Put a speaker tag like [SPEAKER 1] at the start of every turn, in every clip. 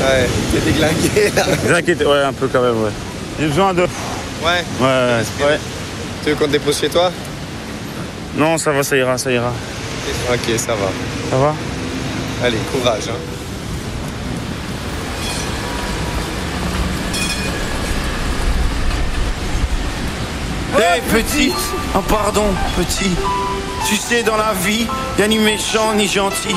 [SPEAKER 1] Ouais, t'es déglingué là.
[SPEAKER 2] T'inquiète, ouais, un peu quand même, ouais. J'ai besoin de...
[SPEAKER 1] Ouais.
[SPEAKER 2] Ouais, ouais, ouais.
[SPEAKER 1] Tu veux qu'on te dépose chez toi?
[SPEAKER 2] Non, ça va, ça ira, ça ira.
[SPEAKER 1] Ok, ça va.
[SPEAKER 2] Ça va?
[SPEAKER 1] Allez, courage. Hein.
[SPEAKER 3] Hey petite Oh pardon petit Tu sais dans la vie Y'a ni méchant ni gentil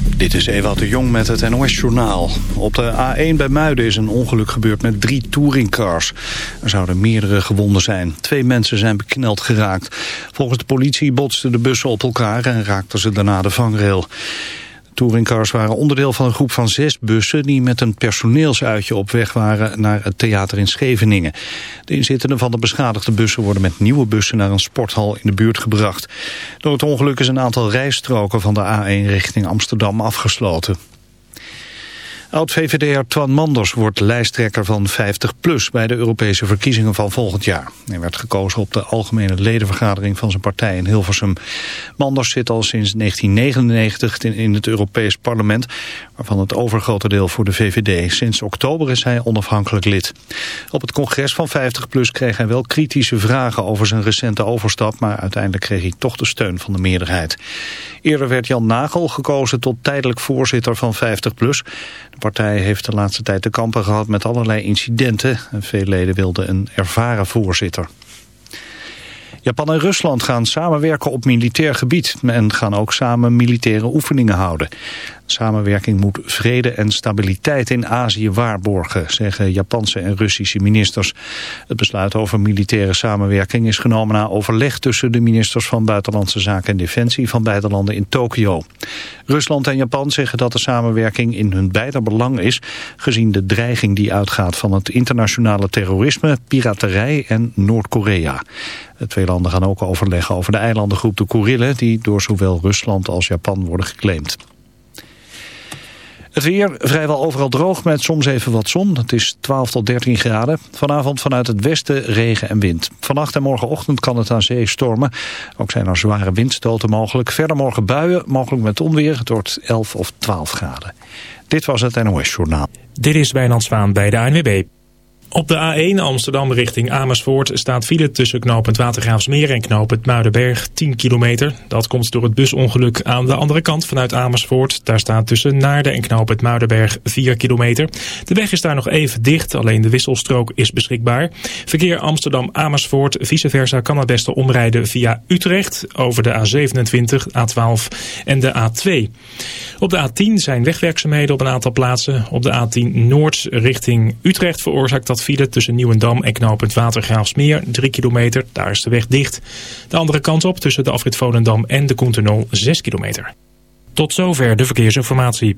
[SPEAKER 4] Dit is Ewout de Jong met het NOS-journaal. Op de A1 bij Muiden is een ongeluk gebeurd met drie touringcars. Er zouden meerdere gewonden zijn. Twee mensen zijn bekneld geraakt. Volgens de politie botsten de bussen op elkaar en raakten ze daarna de vangrail. Touringcars waren onderdeel van een groep van zes bussen... die met een personeelsuitje op weg waren naar het theater in Scheveningen. De inzittenden van de beschadigde bussen worden met nieuwe bussen... naar een sporthal in de buurt gebracht. Door het ongeluk is een aantal rijstroken van de A1 richting Amsterdam afgesloten. Oud-VVD'er Twan Manders wordt lijsttrekker van 50PLUS bij de Europese verkiezingen van volgend jaar. Hij werd gekozen op de algemene ledenvergadering van zijn partij in Hilversum. Manders zit al sinds 1999 in het Europees parlement, waarvan het overgrote deel voor de VVD. Sinds oktober is hij onafhankelijk lid. Op het congres van 50PLUS kreeg hij wel kritische vragen over zijn recente overstap, maar uiteindelijk kreeg hij toch de steun van de meerderheid. Eerder werd Jan Nagel gekozen tot tijdelijk voorzitter van 50PLUS. Partij heeft de laatste tijd te kampen gehad met allerlei incidenten. En veel leden wilden een ervaren voorzitter. Japan en Rusland gaan samenwerken op militair gebied en gaan ook samen militaire oefeningen houden. Samenwerking moet vrede en stabiliteit in Azië waarborgen, zeggen Japanse en Russische ministers. Het besluit over militaire samenwerking is genomen na overleg tussen de ministers van Buitenlandse Zaken en Defensie van beide landen in Tokio. Rusland en Japan zeggen dat de samenwerking in hun beider belang is, gezien de dreiging die uitgaat van het internationale terrorisme, piraterij en Noord-Korea. De twee landen gaan ook overleggen over de eilandengroep de Kurillen, die door zowel Rusland als Japan worden geclaimd. Het weer vrijwel overal droog met soms even wat zon. Het is 12 tot 13 graden. Vanavond vanuit het westen regen en wind. Vannacht en morgenochtend kan het aan zee stormen. Ook zijn er zware windstoten mogelijk. Verder morgen buien, mogelijk met onweer. Het wordt 11 of 12 graden. Dit was het NOS Journaal.
[SPEAKER 5] Dit is Wijnand Zwaan bij de ANWB. Op de A1 Amsterdam richting Amersfoort staat file tussen knooppunt Watergraafsmeer en knooppunt Muidenberg 10 kilometer. Dat komt door het busongeluk aan de andere kant vanuit Amersfoort. Daar staat tussen Naarden en knooppunt Muidenberg 4 kilometer. De weg is daar nog even dicht, alleen de wisselstrook is beschikbaar. Verkeer Amsterdam-Amersfoort, vice versa kan het beste omrijden via Utrecht over de A27, A12 en de A2. Op de A10 zijn wegwerkzaamheden op een aantal plaatsen. Op de A10 Noord richting Utrecht veroorzaakt dat file tussen Nieuwendam en knooppunt Watergraafsmeer. 3 kilometer, daar is de weg dicht. De andere kant op tussen de afrit Volendam en de Koentunnel 6 kilometer. Tot zover de verkeersinformatie.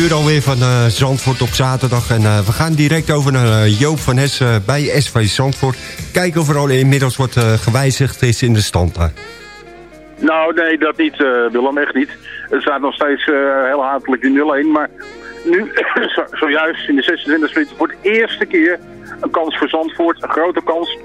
[SPEAKER 6] Uur alweer van eh, Zandvoort op zaterdag. En eh, we gaan direct over naar eh, Joop van Hessen bij SV Zandvoort. Kijken of er al inmiddels wat gewijzigd is in de stand.
[SPEAKER 7] Nou, nee, dat niet, Willem, echt niet. Het staat nog steeds heel hatelijk in 0-1, maar nu, zo, zojuist in de 26 minuten, voor de eerste keer een kans voor Zandvoort, een grote kans.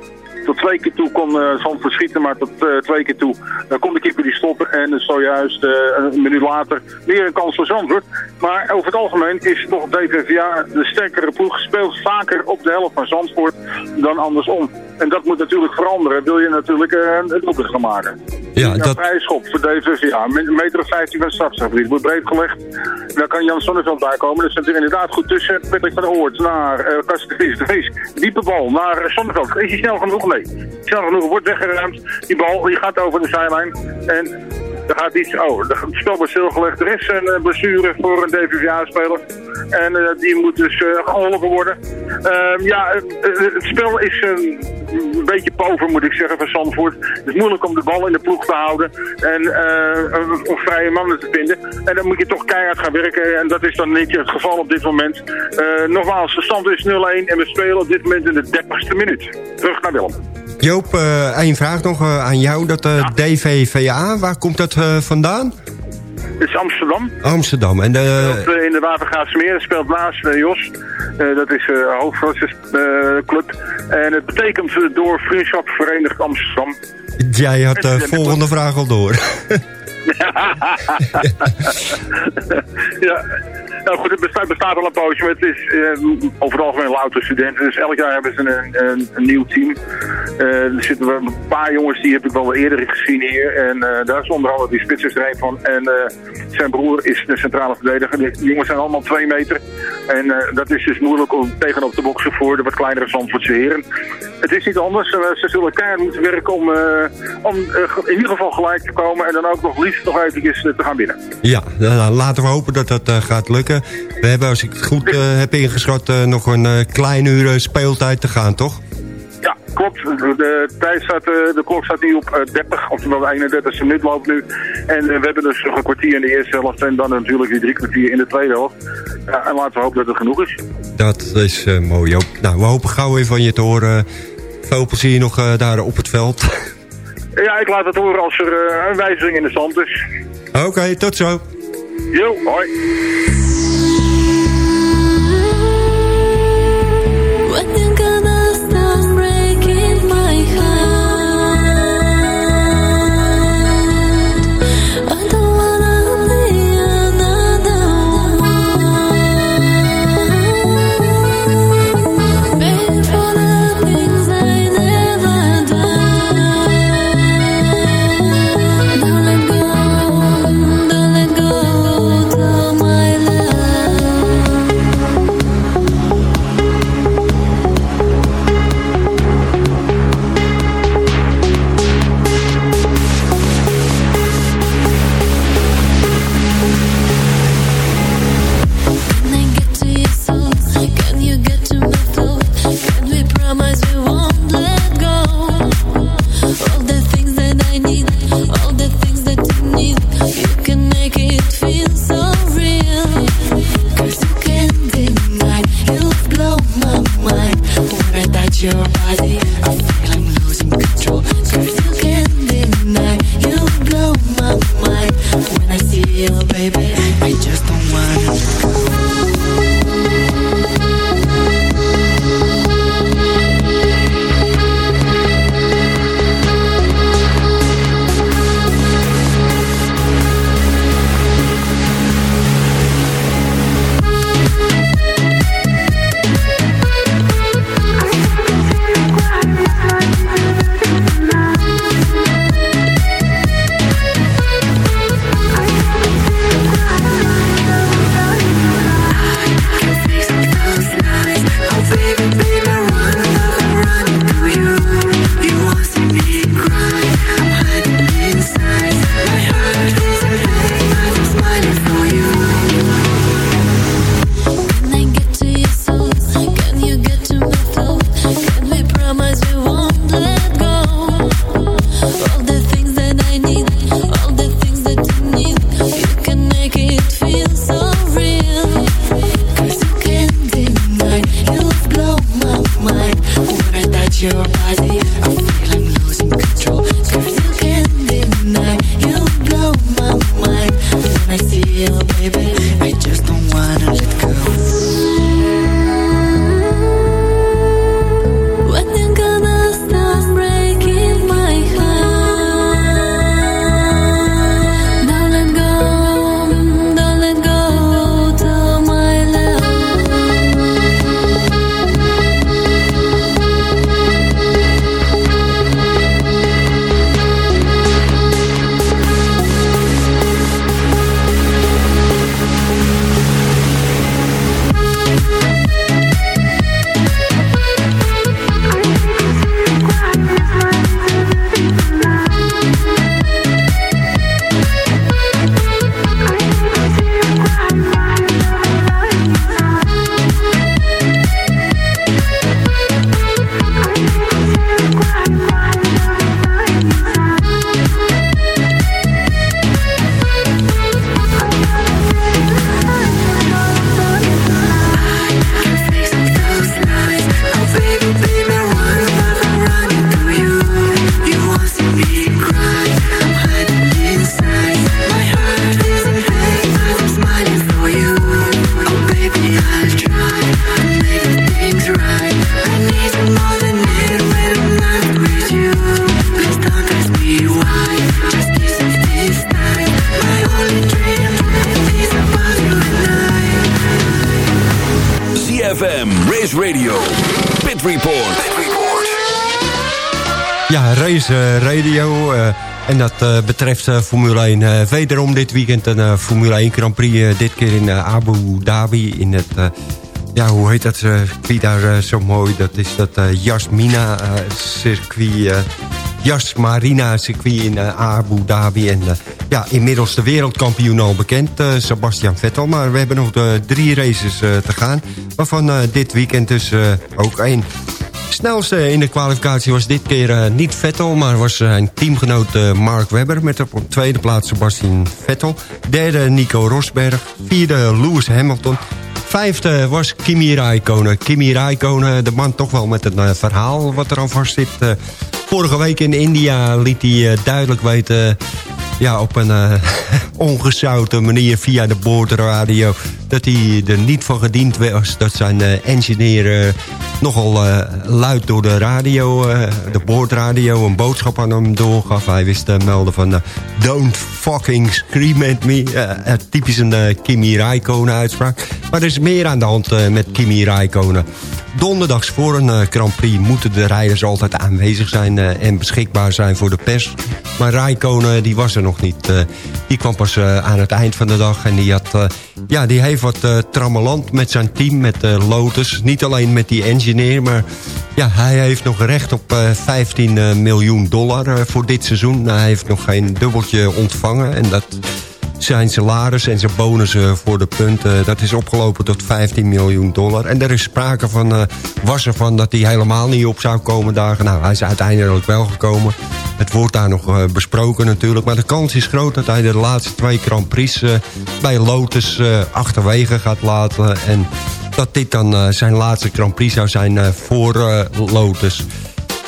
[SPEAKER 7] Tot twee keer toe kon eh, Zandvoort schieten, maar tot eh, twee keer toe dan kon de keeper die stoppen. En dus zojuist een minuut later weer een kans voor Zandvoort. Maar over het algemeen is toch DVVA de sterkere ploeg. Speelt vaker op de helft van Zandvoort dan andersom. En dat moet natuurlijk veranderen. Wil je natuurlijk eh, een doelpunt gaan maken.
[SPEAKER 6] Ja, dat,
[SPEAKER 7] vrije schop voor DVVA. Met een meter of 15 van strafstafgebied. Wordt breed gelegd. Daar kan Jan Sonneveld bij komen. Dat zit er inderdaad goed tussen. Patrick van Oort naar uh, de Vries. Diepe bal naar uh, Sonneveld. Is hij snel genoeg? Nee. Snel genoeg. Wordt weggeruimd. Die bal die gaat over de zijlijn. En er gaat iets... Oh, het spel wordt stilgelegd. Er is een uh, blessure voor een DVVA-speler. En uh, die moet dus uh, geholpen worden. Uh, ja, het spel is een beetje pover, moet ik zeggen, van Zandvoort. Het is moeilijk om de bal in de ploeg te houden en een vrije mannen te vinden. En dan moet je toch keihard gaan werken en dat is dan niet het geval op dit moment. Nogmaals, de stand is 0-1 en we spelen op dit moment in de 30ste minuut. Terug naar Willem.
[SPEAKER 6] Joop, uh, één vraag nog uh, aan jou. Dat ja. DVVA, waar komt dat vandaan?
[SPEAKER 7] Het is Amsterdam.
[SPEAKER 6] Amsterdam. En de...
[SPEAKER 7] In de Watergaasmeer speelt naast Jos. dat is uh, club. En het betekent door Vriendschap Verenigd Amsterdam.
[SPEAKER 6] Jij had de volgende vraag al door.
[SPEAKER 7] ja. Nou goed, het bestaat, bestaat al een poosje, het is uh, over het algemeen louter studenten. Dus elk jaar hebben ze een, een, een nieuw team. Uh, er zitten een paar jongens, die heb ik wel eerder gezien hier. En uh, daar is onder andere die spits is er een van. En zijn broer is de centrale verdediger. Die jongens zijn allemaal twee meter. En dat is dus moeilijk om tegenop te boksen voor de wat kleinere Zandvoortse heren. Het is niet anders. ze zullen keihard moeten werken om, om in ieder geval gelijk te komen. En dan ook nog liefst nog eventjes te gaan winnen.
[SPEAKER 6] Ja, nou, laten we hopen dat dat gaat lukken. We hebben, als ik het goed heb ingeschat, nog een uh, klein uur speeltijd te gaan, toch?
[SPEAKER 7] Ja, klopt. De, tijd staat, de klok staat nu op 30, oftewel de 31ste minuut loopt nu. En we hebben dus nog een kwartier in de eerste helft en dan natuurlijk die drie kwartier in de tweede helft. Ja, en laten we hopen dat het genoeg is.
[SPEAKER 6] Dat is mooi, Joop. Nou, we hopen gauw weer van je te horen. Veel plezier nog daar op het veld.
[SPEAKER 7] Ja, ik laat het horen als er een wijziging in de stand is.
[SPEAKER 6] Oké, okay, tot zo.
[SPEAKER 7] Jo, hoi.
[SPEAKER 8] baby
[SPEAKER 6] en dat eh, betreft eh, Formule 1. eh, wederom dit weekend een Formule 1 Grand Prix. dit keer in Abu Dhabi. In het, ja, hoe heet dat circuit daar zo mooi? Dat is dat Jasmina circuit. Jas Marina circuit in Abu Dhabi. En ja, inmiddels de wereldkampioen al bekend, Sebastian Vettel. Maar we hebben nog drie races te gaan. Waarvan dit weekend dus ook één. Snelste in de kwalificatie was dit keer eh, niet Vettel... maar was zijn teamgenoot eh, Mark Webber... met op tweede plaats Sebastian Vettel. Derde Nico Rosberg. Vierde Lewis Hamilton. Vijfde was Kimi Räikkönen. Kimi Räikkönen, de man toch wel met eh, verhaal wat er aan vast zit. Eh, vorige week in India liet hij eh, duidelijk weten... ja, op een eh, ongezouten manier via de boordradio... dat hij er niet van gediend was dat zijn eh, engineer... eh, nogal luid door de radio, de boordradio... een boodschap aan hem doorgaf. Hij wist te melden van... don't fucking scream at me. Typisch een Kimi Räikkönen uitspraak. Maar er is meer aan de hand met Kimi Räikkönen. Donderdags voor een eh, Grand Prix moeten de rijders altijd aanwezig zijn... eh, en beschikbaar zijn voor de pers. Maar Räikkönen die was er nog niet. eh, die kwam pas eh, aan het eind van de dag. En die, had, eh, ja, die heeft wat eh trammeland met zijn team, met eh, Lotus. Niet alleen met die engineer, maar ja, hij heeft nog recht op eh, 15 eh, miljoen dollar eh, voor dit seizoen. hij heeft nog geen dubbeltje ontvangen. En dat zijn salaris en zijn bonussen voor de punten... dat is opgelopen tot 15 miljoen dollar. En er is sprake van, eh, was er van dat hij helemaal niet op zou komen dagen. Nou, hij is uiteindelijk wel gekomen. Het wordt daar nog eh, besproken natuurlijk. Maar de kans is groot dat hij de laatste twee Grand Prix... eh, bij Lotus achterwege gaat laten. En dat dit dan zijn laatste Grand Prix zou zijn voor Lotus.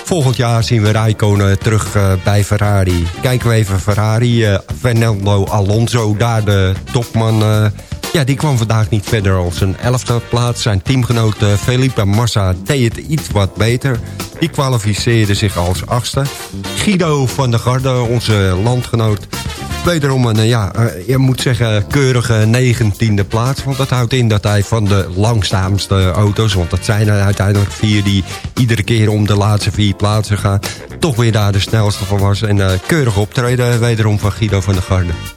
[SPEAKER 6] Volgend jaar zien we Räikkönen terug eh, bij Ferrari. Kijken we even Ferrari. eh, Fernando Alonso, daar de topman... eh, ja, die kwam vandaag niet verder als een elfde plaats. Zijn teamgenoot Felipe Massa deed het iets wat beter. Die kwalificeerde zich als achtste. Guido van der Garde, onze landgenoot... Wederom een, eh, ja, eh, je moet zeggen, keurige negentiende plaats. Want dat houdt in dat hij van de langzaamste auto's... want dat zijn er uiteindelijk vier die iedere keer om de laatste vier plaatsen gaan... toch weer daar de snelste van was. En eh, keurig optreden wederom van Guido van der Garde.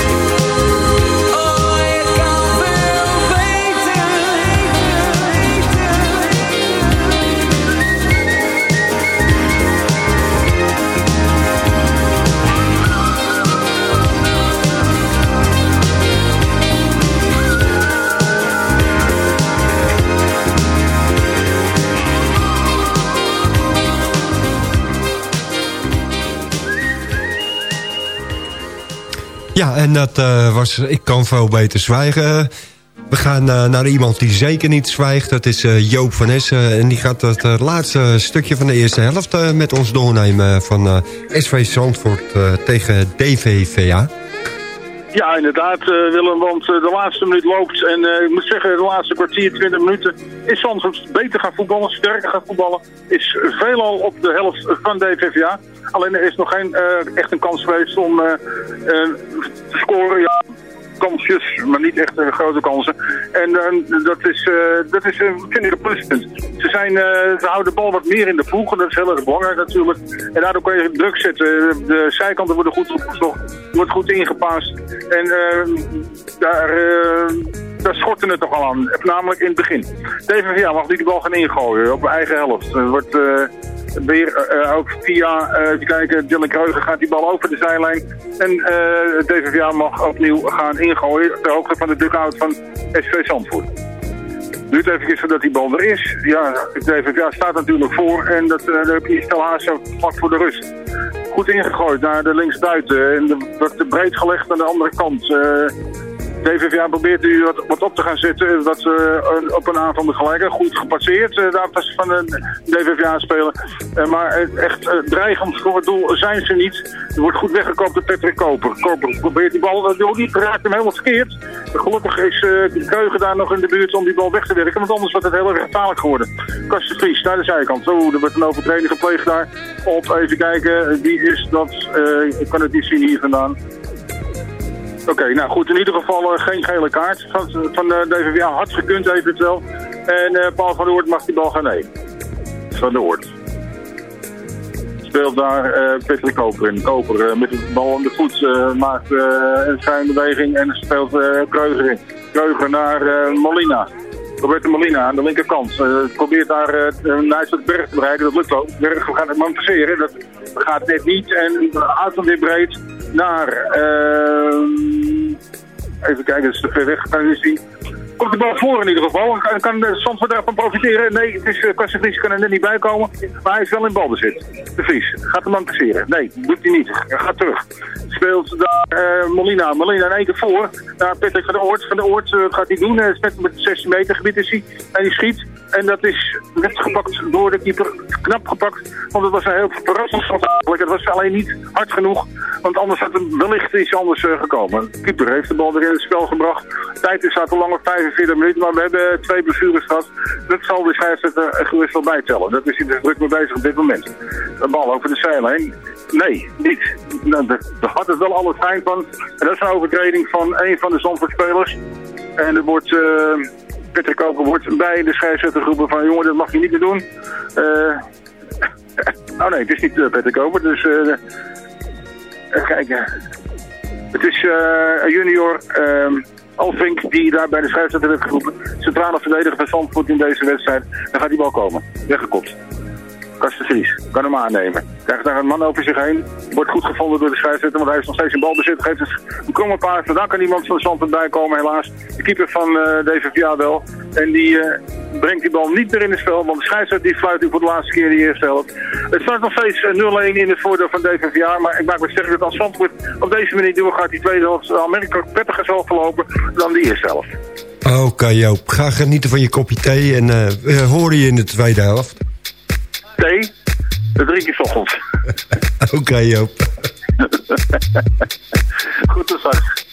[SPEAKER 6] Ja, en dat eh, was Ik kan veel beter zwijgen. We gaan eh, naar iemand die zeker niet zwijgt. Dat is eh, Joop van Essen. En die gaat het laatste stukje van de eerste helft met ons doornemen... van SV Zandvoort tegen DVVA.
[SPEAKER 7] Ja, inderdaad, Willem, want de laatste minuut loopt. En ik moet zeggen, de laatste kwartier, 20 minuten is Zandvoort beter gaan voetballen, sterker gaan voetballen. Is veelal op de helft van DVVA. Alleen er is nog geen eh, echt een kans geweest om eh, eh, te scoren. Kansjes, maar niet echt grote kansen. En dat is, dat is vind ik een pluspunt. Ze, zijn, ze houden de bal wat meer in de ploeg, en dat is heel erg belangrijk natuurlijk. En daardoor kan je druk zetten. De zijkanten worden goed opgezocht, wordt goed ingepast. En daar, daar schortte het toch al aan, namelijk in het begin. DVVA mag nu de bal gaan ingooien op eigen helft. Er wordt... eh, Weer eh, ook via, eh even kijken, Dylan Kreuger gaat die bal over de zijlijn. En het DVVA mag opnieuw gaan ingooien ter hoogte van de dugout van SV Zandvoort. Duurt even voordat die bal er is. Ja, DVVA staat natuurlijk voor en dat, daar heb je Stel Haase vlak voor de rust. Goed ingegooid naar de linksbuiten en de, wordt breed gelegd aan de andere kant. DVVA probeert nu wat, op te gaan zetten. Dat ze op een aanval gelijke. Goed gepasseerd. Uh, de aftas van de DVVA spelen. Uh, maar echt dreigend voor het doel zijn ze niet. Er wordt goed weggekoopt door Patrick Koper. Koper probeert die bal. Uh, die raakt hem helemaal verkeerd. Gelukkig is de Keugen daar nog in de buurt om die bal weg te werken. Want anders wordt het heel erg gevaarlijk geworden. Kasten Vries naar de zijkant. Zo, er wordt een overtreding gepleegd daar. Op, even kijken. Wie is dat? ik kan het niet zien hier vandaan. Oké, nou goed, in ieder geval uh, geen gele kaart van, van de DVVA. Had gekund eventueel. En uh, Paul van der Oort mag die bal gaan nemen. Van der. Speelt daar uh, Patrick Koper in. Koper met de bal aan de voet maakt een schijnbeweging en speelt Kreuger in. Kreuger naar Molina. Roberto Molina aan de linkerkant. probeert daar uh, Nijsselberg Berg te bereiken. Dat lukt ook. Berg gaat het man. Dat gaat net niet. En uit dit breed naar... Uh, even kijken, dat is te ver weg. Kan je zien. Komt de bal voor in ieder geval. Kan, kan Zandvoort daarvan profiteren? Nee, het is, Kasten Vries kan er net niet bij komen. Maar hij is wel in balbezit. De Vries. Gaat hem dan passeren? Nee, doet hij niet. Hij gaat terug. Speelt daar uh, Molina. Molina in één keer voor. Naar Patrick van de Oort. Van de Oort uh, gaat hij doen. Uh, net met 16 meter gebied is hij. En die schiet. En dat is net gepakt door de keeper. Knap gepakt. Want het was een heel verrassend Het was alleen niet hard genoeg. Want anders had het wellicht iets anders uh, gekomen. De keeper heeft de bal weer in het spel gebracht. De tijd is al lang op 45 minuten. Maar we hebben twee blessures gehad. Dat zal de scheidsrechter uh, gerust wel bijtellen. Dat is hij dus druk mee bezig op dit moment. De bal over de zijlijn. Nee, niet. Nou, daar had het wel alles fijn van. En dat is een overtreding van een van de Zandvoortspelers. En er wordt... Uh, Patrick wordt bij de scheidsrechtergroepen van jongen, dat mag je niet meer doen. Uh, oh nee, het is niet uh, Patrick Koper, dus uh, even kijken. Het is een junior um, Alvink die daar bij de scheidsrechter werd geroepen. Centrale verdediger van Zandvoort in deze wedstrijd. Dan gaat die bal komen. Weggekopt. Vries. Kan hem aannemen. Krijgt daar een man over zich heen. Wordt goed gevonden door de scheidsrechter, want hij is nog steeds in balbezit. Geeft een kromme paard. Daar kan iemand van de bij komen, helaas. De keeper van uh, DVVA wel. En die uh, brengt die bal niet meer in het spel, want de scheidsrechter die fluit nu voor de laatste keer die eerste helft. Het staat nog steeds 0-1 in het voordeel van DVVA, maar ik maak me sterk dat als Zandvoort op deze manier doorgaat, die tweede helft aanmerkelijk prettiger zal verlopen dan die eerste helft.
[SPEAKER 6] Oké okay, Joop, ga genieten van je kopje thee en uh, horen je in de tweede helft.
[SPEAKER 7] Thee? Dat drink je ochtends.
[SPEAKER 6] Oké Joop.
[SPEAKER 7] Goed tot straks.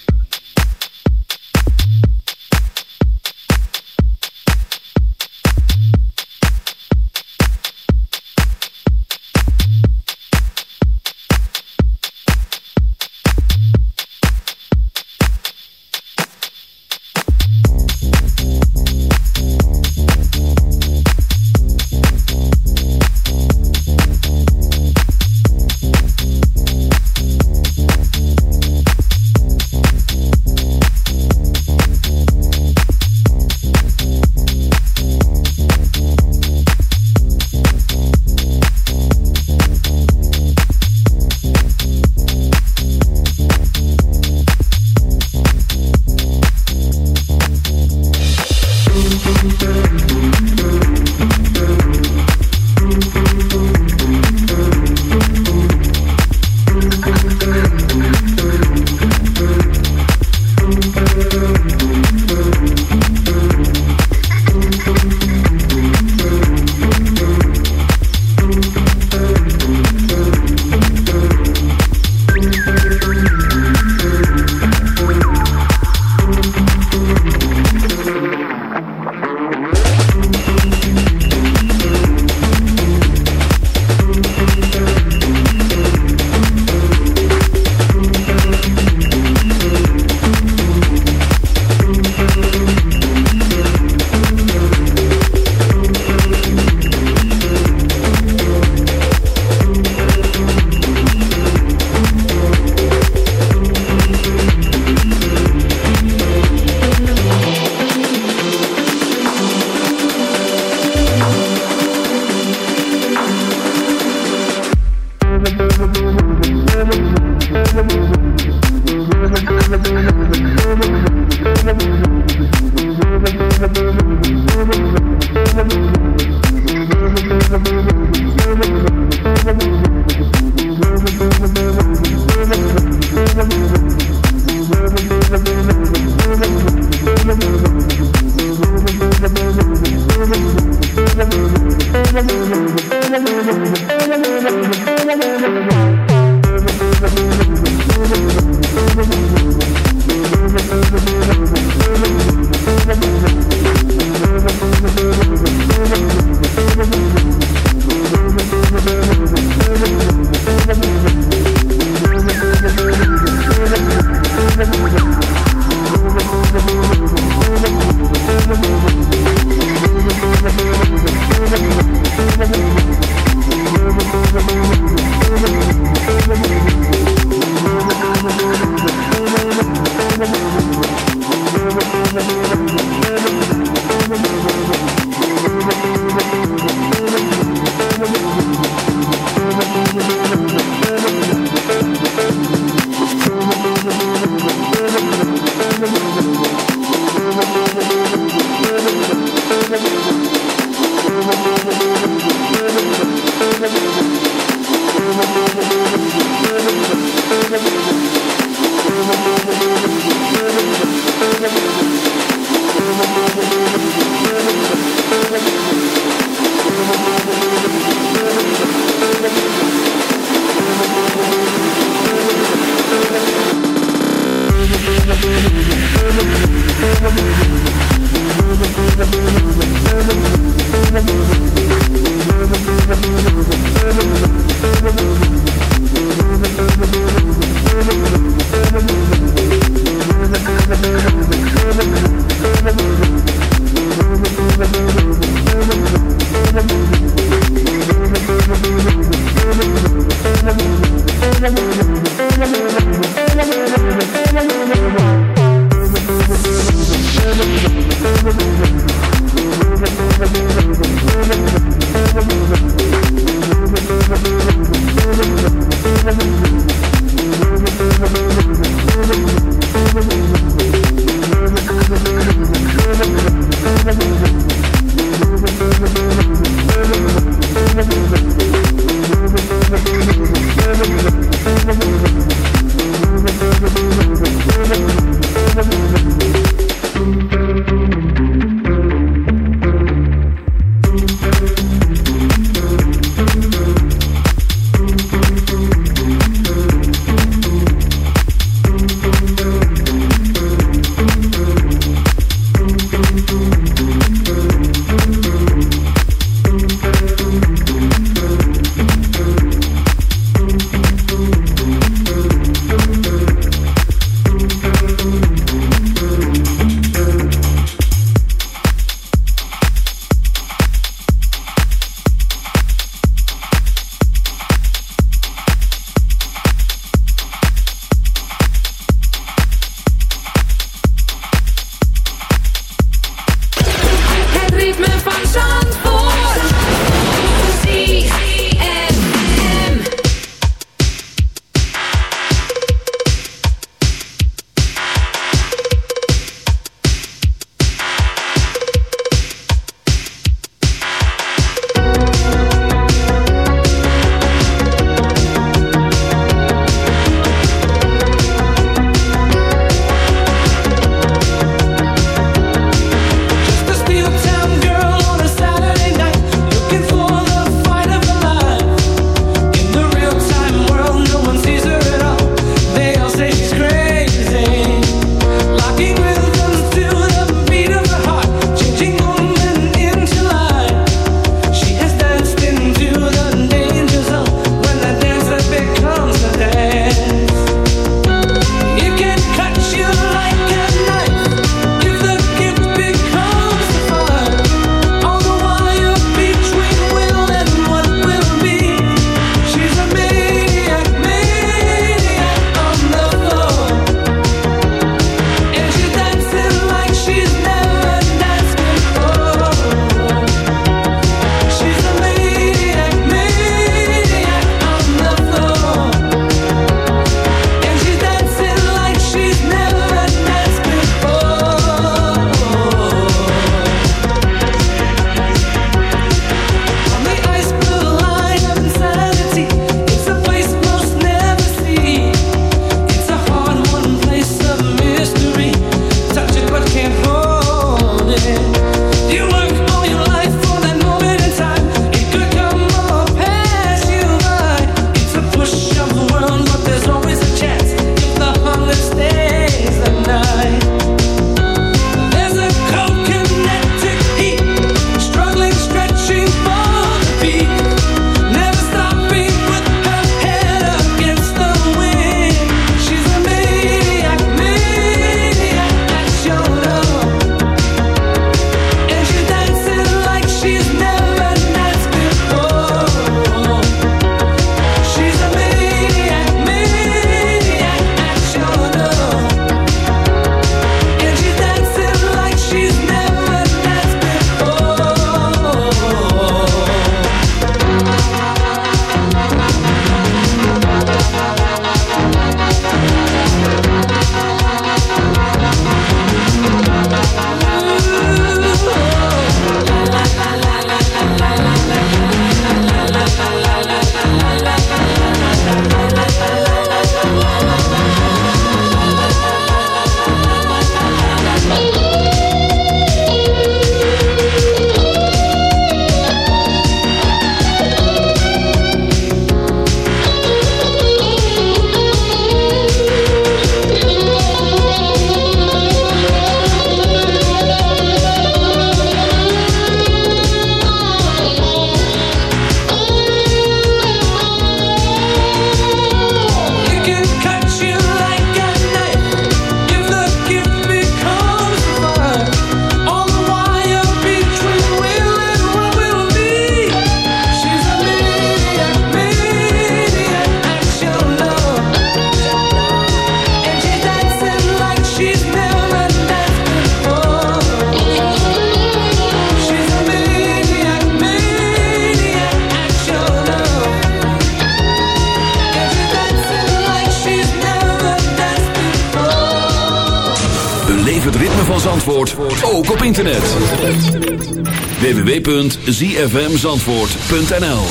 [SPEAKER 9] www.zfmzandvoort.nl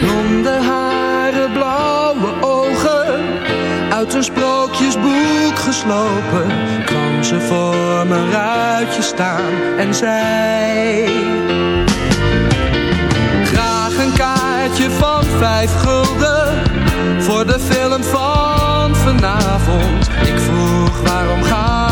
[SPEAKER 10] Blonde haren, blauwe ogen, uit een sprookjesboek geslopen, kwam ze voor mijn ruitje staan en zei: Graag een kaartje van vijf gulden voor de film van vanavond. Ik vroeg waarom ga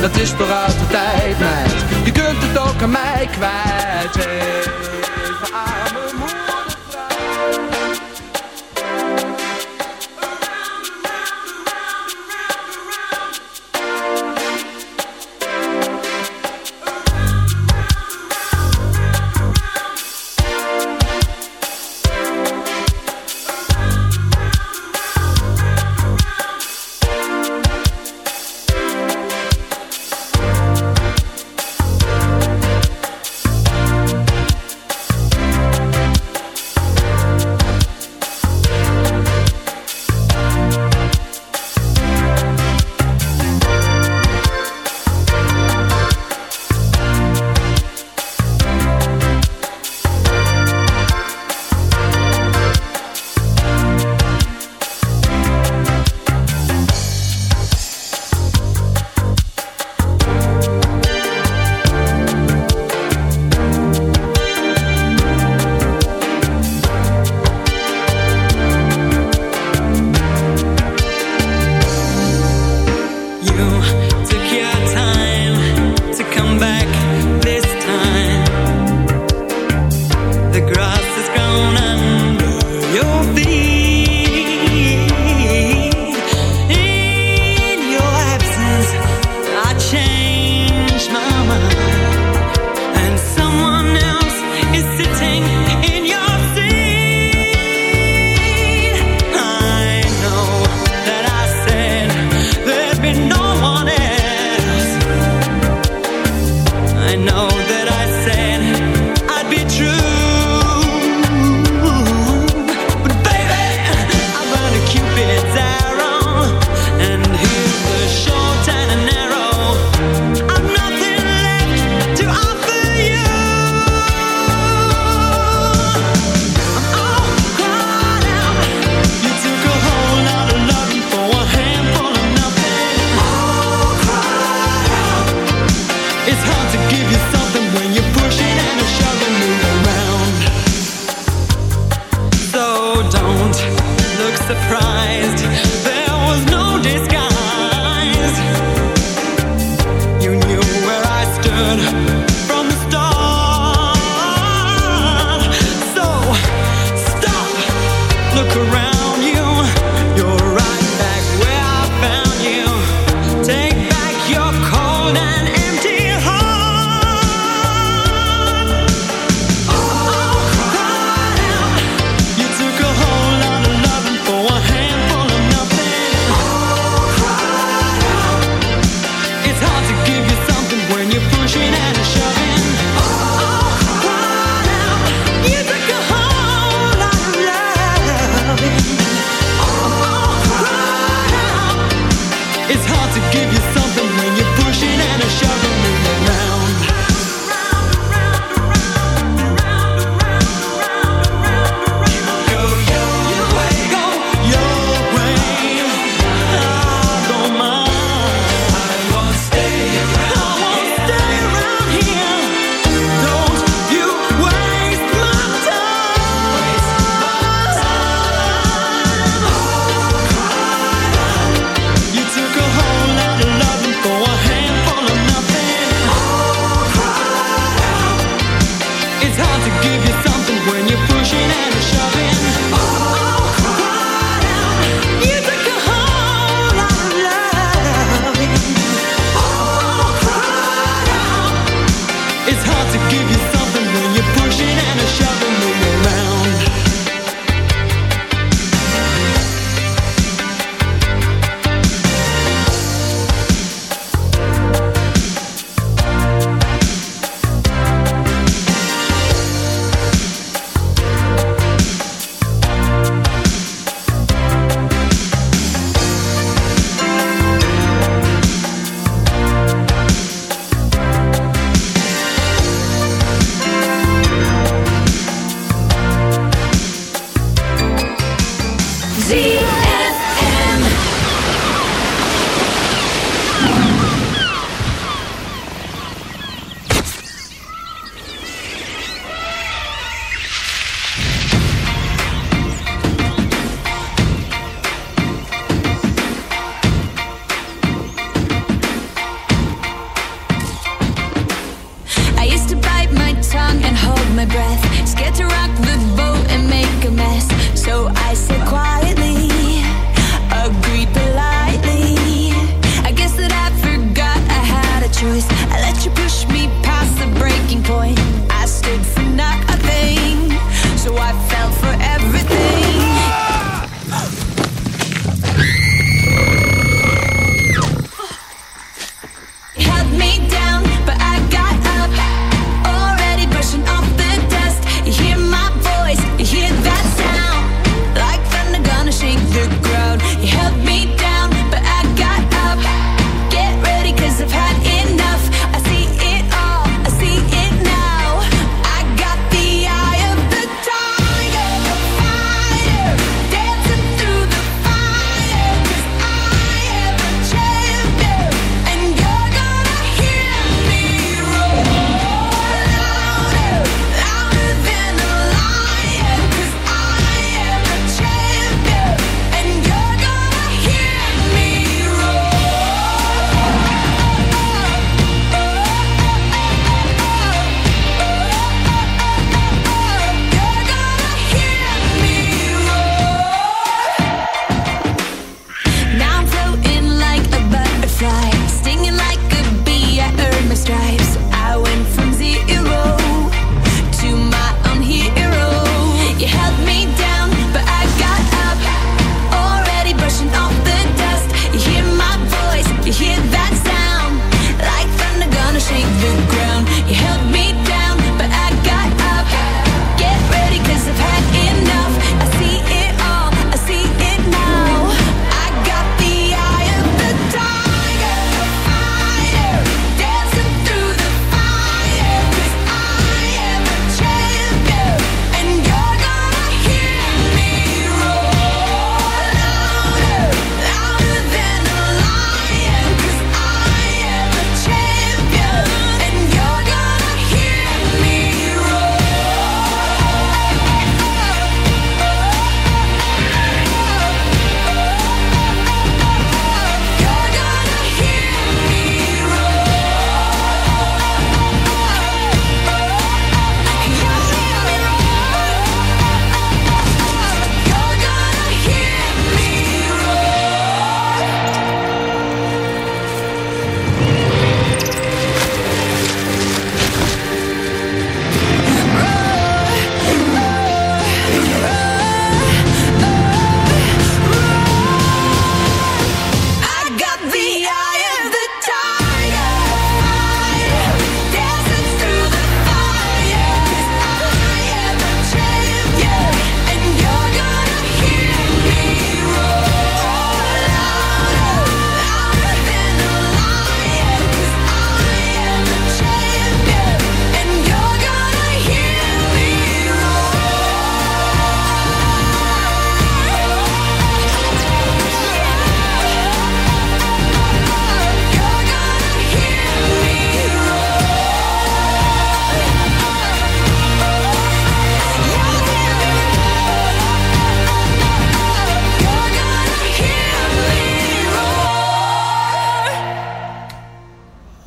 [SPEAKER 10] dat is toch uit de tijd, meid. Je kunt het ook aan mij kwijt.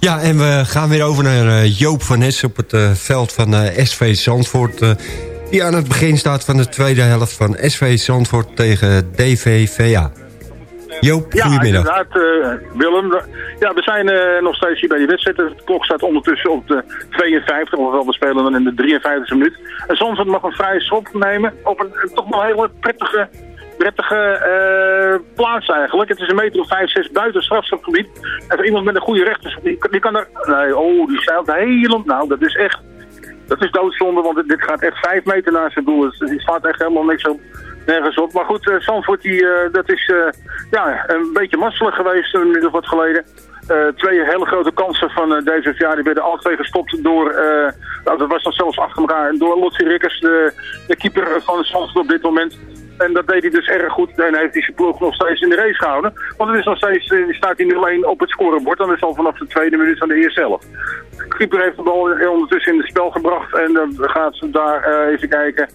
[SPEAKER 6] Ja, en we gaan weer over naar eh, Joop van Nes op het eh, veld van eh, SV Zandvoort. die aan het begin staat van de tweede helft van SV Zandvoort tegen DVVA. Joop,
[SPEAKER 7] Ja,
[SPEAKER 6] goedemiddag.
[SPEAKER 7] inderdaad, eh, Willem. Ja, we zijn nog steeds hier bij die wedstrijd. De klok staat ondertussen op de 52, ofwel we spelen dan in de 53e minuut. En Zandvoort mag een vrije schop nemen op een, een toch wel hele prettige, prettige eh, plaats eigenlijk. Het is een meter of 5, 6 buiten het strafschopgebied. En voor iemand met een goede rechter, die, kan er... Nee, oh, die zeilt helemaal... Nou, dat is echt... Dat is doodzonde, want dit- gaat echt 5 meter naar zijn doel. Het het slaat echt helemaal niks op nergens op. Maar goed, eh Zandvoort, die, eh, dat is ja, een beetje masselijk geweest een of wat geleden. Twee hele grote kansen van uh, DVVA, die werden alle twee gestopt door, nou, dat was dan zelfs achter elkaar, door Lotsie Rikkers, de, de keeper van Zandvoort op dit moment. En dat deed hij dus erg goed. En heeft hij zijn ploeg nog steeds in de race gehouden. Want het is nog steeds, eh, staat hij 0-1 op het scorebord. Dan is al vanaf de tweede minuut van de eerste helft. De keeper heeft de bal ondertussen in het spel gebracht. En dan gaat ze daar eh, even kijken.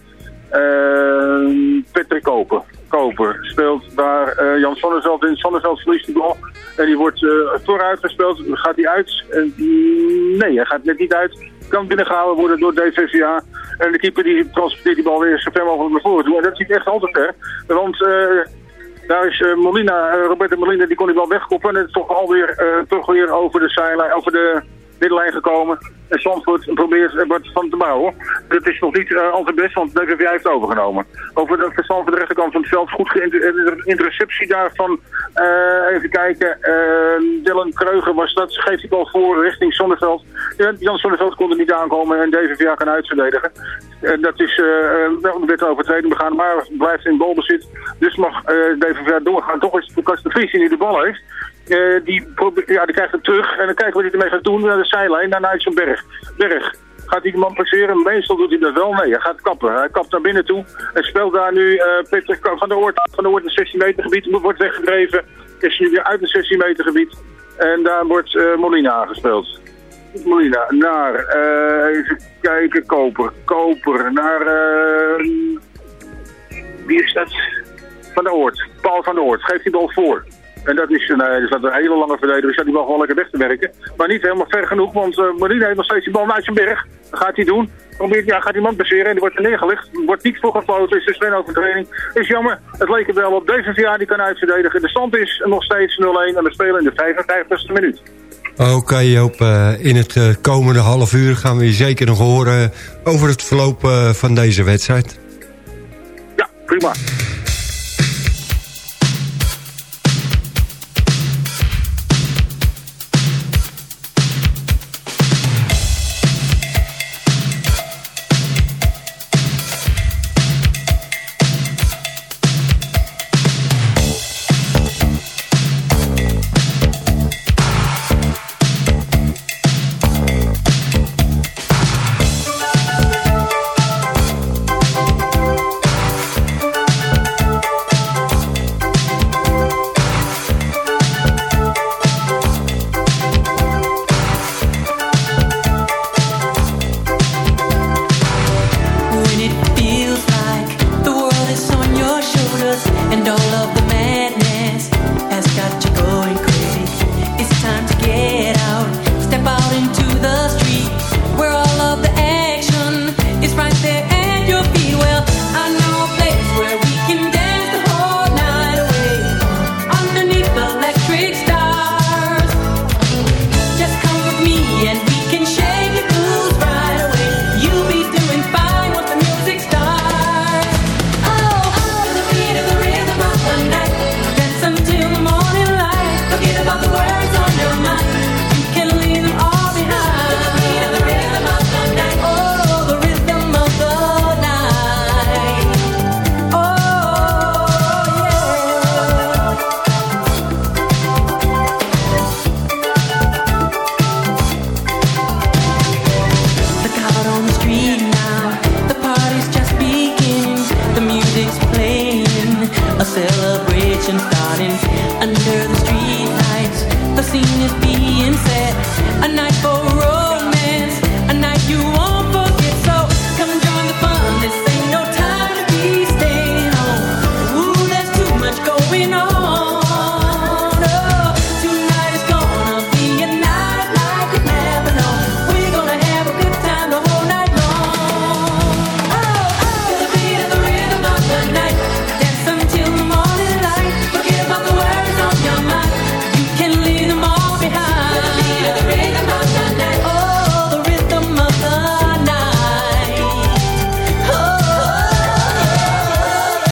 [SPEAKER 7] Uh, Patrick Koper. Koper speelt daar eh, Jan Sonneveld in. Sonneveld verliest de bal. En die wordt eh vooruit gespeeld. Gaat hij uit? Nee, hij gaat net niet uit. Kan binnengehouden worden door DVVA. En de keeper die transporteert die bal weer zo ver mogelijk naar voren toe. En dat ziet echt al te ver. Want eh, daar is Molina, eh, Roberto Molina, die kon die bal wegkoppen. En het is toch alweer eh, toch weer over de zijlijn, over de middenlijn gekomen. En Zandvoort probeert er wat van te bouwen. Dat is nog niet eh, al te best, want de DVV heeft overgenomen. Over de verstand van de rechterkant van het veld, goed geïnter- interceptie daarvan. Eh, even kijken, eh, Dylan Kreuger was dat, geeft die bal voor richting Zonneveld. Ja, Jan Zonneveld kon er niet aankomen en DVVA kan uitverdedigen. En dat is eh, wel een wet overtreding begaan, maar blijft in balbezit. Dus mag eh DVVA doorgaan. Toch is de Vries die nu de bal heeft. Eh, die, ja, die krijgt hem terug en dan kijken we wat hij ermee gaat doen naar de zijlijn, naar Nigel Berg. Berg. Gaat de man passeren? Meestal doet hij dat wel. Nee, hij gaat kappen. Hij kapt naar binnen toe. En speelt daar nu eh Peter van der Oort. Van der Oort in 16 meter gebied. Wordt weggedreven. Is nu weer uit het 16 meter gebied. En daar wordt eh, Molina aangespeeld. Molina naar, even kijken, Koper. Koper naar, wie is dat? Van der Oort. Paul van der Oort. Geeft die bal voor. En dat is, nee, er staat een hele lange verdediger. Staat die bal gewoon lekker weg te werken. Maar niet helemaal ver genoeg, want eh Molina heeft nog steeds die bal naar zijn berg. Dat gaat hij doen. Probeert, ja, gaat die man passeren en die wordt er neergelegd. Wordt niet voor gefloten, is dus geen overtreding. Is jammer. Het leek er wel op. Deze VA die kan uitverdedigen. De stand is nog steeds 0-1 en we spelen in de 55ste minuut.
[SPEAKER 6] Oké Joop, eh, in het eh, komende half uur gaan we je zeker nog horen over het verloop eh, van deze wedstrijd.
[SPEAKER 7] Ja, prima.